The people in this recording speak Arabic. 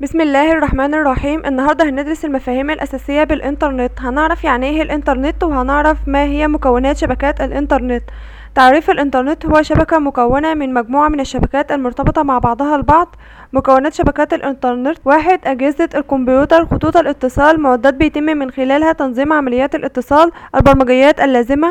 بسم الله الرحمن الرحيم. النهاردة هندرس المفاهيم الأساسية بالإنترنت. هنعرف يعني إيه الإنترنت وهنعرف ما هي مكونات شبكات الإنترنت. تعريف الإنترنت هو شبكة مكونة من مجموعة من الشبكات المرتبطة مع بعضها البعض. مكونات شبكات الإنترنت واحد أجهزة الكمبيوتر خطوط الاتصال معدات بيتم من خلالها تنظيم عمليات الاتصال البرمجيات اللازمة.